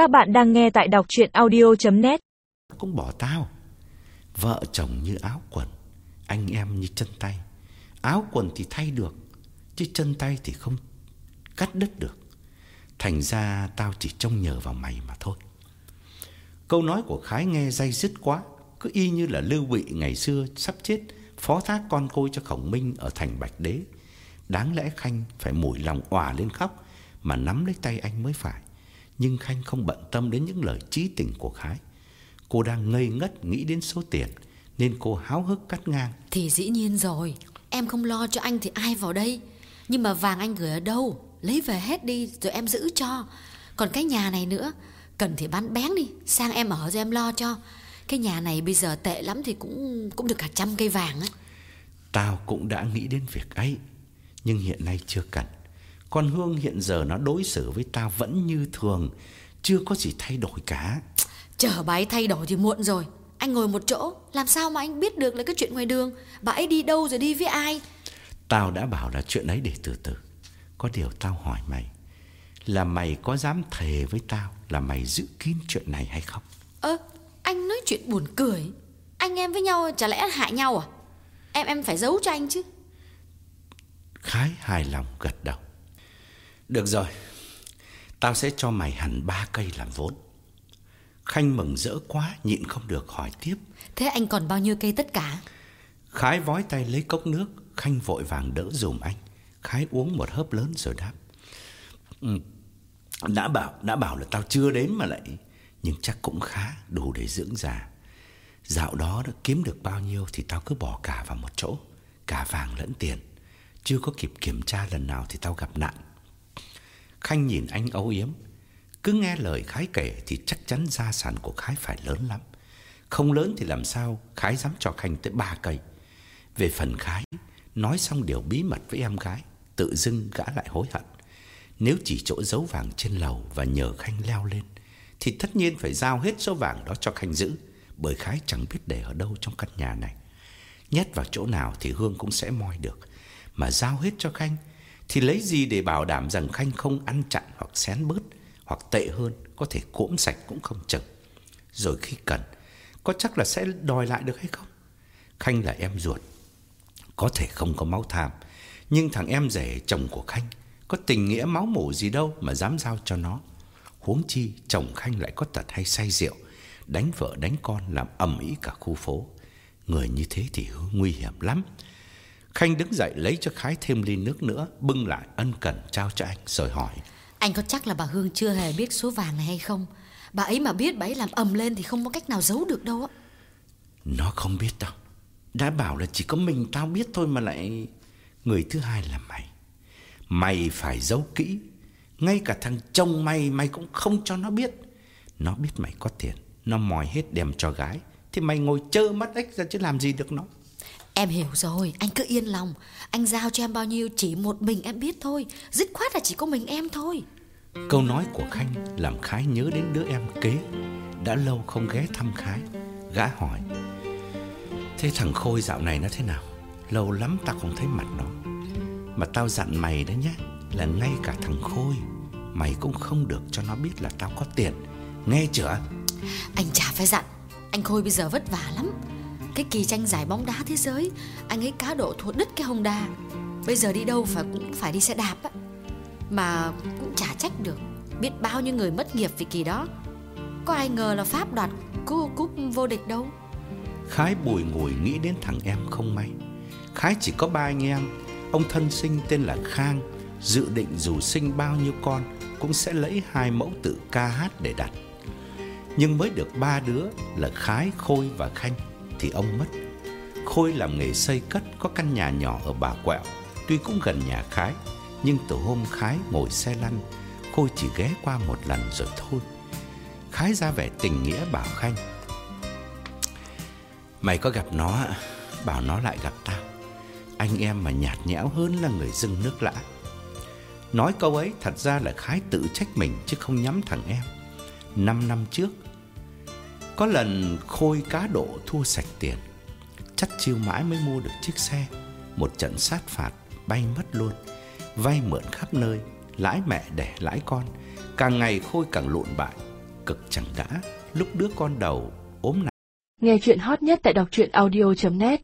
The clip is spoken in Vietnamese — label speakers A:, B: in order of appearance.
A: Các bạn đang nghe tại đọc chuyện audio.net
B: Cũng bỏ tao. Vợ chồng như áo quần, Anh em như chân tay. Áo quần thì thay được, Chứ chân tay thì không cắt đứt được. Thành ra tao chỉ trông nhờ vào mày mà thôi. Câu nói của Khái nghe dây dứt quá, Cứ y như là Lưu Bị ngày xưa sắp chết, Phó thác con côi cho Khổng Minh ở thành Bạch Đế. Đáng lẽ Khanh phải mủi lòng òa lên khóc, Mà nắm lấy tay anh mới phải. Nhưng Khanh không bận tâm đến những lời trí tình của Khái Cô đang ngây ngất nghĩ đến số tiền Nên cô háo hức cắt ngang.
C: Thì dĩ nhiên rồi Em không lo cho anh thì ai vào đây? Nhưng mà vàng anh gửi ở đâu? Lấy về hết đi rồi em giữ cho. Còn cái nhà này nữa Cần thì bán bén đi Sang em ở rồi em lo cho. Cái nhà này bây giờ tệ lắm thì cũng cũng được cả trăm cây vàng á.
B: Tao cũng đã nghĩ đến việc ấy Nhưng hiện nay chưa cần Con Hương hiện giờ nó đối xử với tao vẫn như thường Chưa có gì thay đổi cả.
C: Chờ bà ấy thay đổi thì muộn rồi. Anh ngồi một chỗ Làm sao mà anh biết được là cái chuyện ngoài đường? Bà ấy đi đâu rồi đi với ai?
B: Tao đã bảo là chuyện ấy để từ từ. Có điều tao hỏi mày Là mày có dám thề với tao Là mày giữ kín chuyện này hay không?
C: Ơ anh nói chuyện buồn cười. Anh em với nhau chả lẽ hại nhau à? Em em phải giấu cho anh chứ.
B: Khái hài lòng gật đầu Được rồi Tao sẽ cho mày hẳn ba cây làm vốn. Khanh mừng rỡ quá Nhịn không được hỏi tiếp.
C: Thế anh còn bao nhiêu cây tất cả?
B: Khái vói tay lấy cốc nước Khanh vội vàng đỡ dùm anh. Khái uống một hớp lớn rồi đáp. Ừ, Đã bảo đã bảo là tao chưa đến mà lại Nhưng chắc cũng khá Đủ để dưỡng già. Dạo đó đã kiếm được bao nhiêu Thì tao cứ bỏ cả vào một chỗ Cả vàng lẫn tiền. Chưa có kịp kiểm tra lần nào thì tao gặp nạn Khanh nhìn anh âu yếm. Cứ nghe lời Khái kể Thì chắc chắn gia sản của Khái phải lớn lắm. Không lớn thì làm sao Khái dám cho Khanh tới ba cây. Về phần Khái, Nói xong điều bí mật với em gái, Tự dưng gã lại hối hận. Nếu chỉ chỗ giấu vàng trên lầu Và nhờ Khanh leo lên, Thì tất nhiên phải giao hết số vàng đó cho Khanh giữ, Bởi Khái chẳng biết để ở đâu trong căn nhà này. Nhét vào chỗ nào thì Hương cũng sẽ moi được. Mà giao hết cho Khanh thì lấy gì để bảo đảm rằng Khanh không ăn chặn hoặc xén bớt, Hoặc tệ hơn, Có thể cỗm sạch cũng không chừng Rồi khi cần, Có chắc là sẽ đòi lại được hay không? Khanh là em ruột, Có thể không có máu tham, Nhưng thằng em rể chồng của Khanh Có tình nghĩa máu mủ gì đâu Mà dám giao cho nó. Huống chi chồng Khanh lại có tật hay say rượu, Đánh vợ đánh con làm ầm ĩ cả khu phố. Người như thế thì nguy hiểm lắm. Khanh đứng dậy lấy cho Khái thêm ly nước nữa Bưng lại ân cần trao cho anh Rồi hỏi.
C: Anh có chắc là bà Hương chưa hề biết số vàng này hay không? Bà ấy mà biết bà ấy làm ầm lên Thì không có cách nào giấu được đâu á.
B: Nó không biết đâu. Đã bảo là chỉ có mình tao biết thôi mà lại Người thứ hai là mày. Mày phải giấu kỹ. Ngay cả thằng chồng mày Mày cũng không cho nó biết. Nó biết mày có tiền. Nó mòi hết đem cho gái. Thì mày ngồi chơ mắt ếch ra chứ làm gì được nó
C: Em hiểu rồi Anh cứ yên lòng. Anh giao cho em bao nhiêu chỉ một mình em biết thôi. Dứt khoát là chỉ có mình em thôi.
B: Câu nói của Khanh làm Khái nhớ đến đứa em kế. Đã lâu không ghé thăm Khái Gã hỏi Thế thằng Khôi dạo này nó thế nào? Lâu lắm tao không thấy mặt nó. Mà tao dặn mày đấy nhé Là ngay cả thằng Khôi Mày cũng không được cho nó biết là tao có tiền. Nghe chưa?
C: Anh chả phải dặn. Anh Khôi bây giờ vất vả lắm cái kỳ tranh giải bóng đá thế giới. Anh ấy cá độ thua đứt cái Honda. Bây giờ đi đâu phải cũng phải đi xe đạp á. Mà cũng chả trách được Biết bao nhiêu người mất nghiệp vì kỳ đó. Có ai ngờ là Pháp đoạt cú cúp vô địch đâu?
B: Khái bùi ngùi nghĩ đến thằng em không may. Khái chỉ có ba anh em. Ông thân sinh tên là Khang Dự định dù sinh bao nhiêu con Cũng sẽ lấy hai mẫu tự ca hát để đặt. Nhưng mới được ba đứa là Khái, Khôi và Khanh. Thì ông mất. Khôi làm nghề xây cất có căn nhà nhỏ ở Bà Quẹo, Tuy cũng gần nhà Khái, Nhưng từ hôm Khái ngồi xe lăn, Khôi chỉ ghé qua một lần rồi thôi. Khái ra vẻ tình nghĩa bảo Khanh, Mày có gặp nó Bảo nó lại gặp tao. Anh em mà nhạt nhẽo hơn là người dưng nước lã. Nói câu ấy thật ra là Khái tự trách mình Chứ không nhắm thằng em. Năm năm trước có lần Khôi cá độ thua sạch tiền, Chắc chiêu mãi mới mua được chiếc xe. Một trận sát phạt, Bay mất luôn. Vay mượn khắp nơi, Lãi mẹ đẻ lãi con. Càng ngày Khôi càng lộn bại, cực chẳng đã. Lúc đứa con đầu, ốm nặng
A: Nghe chuyện hot nhất tại đọc truyện audio.net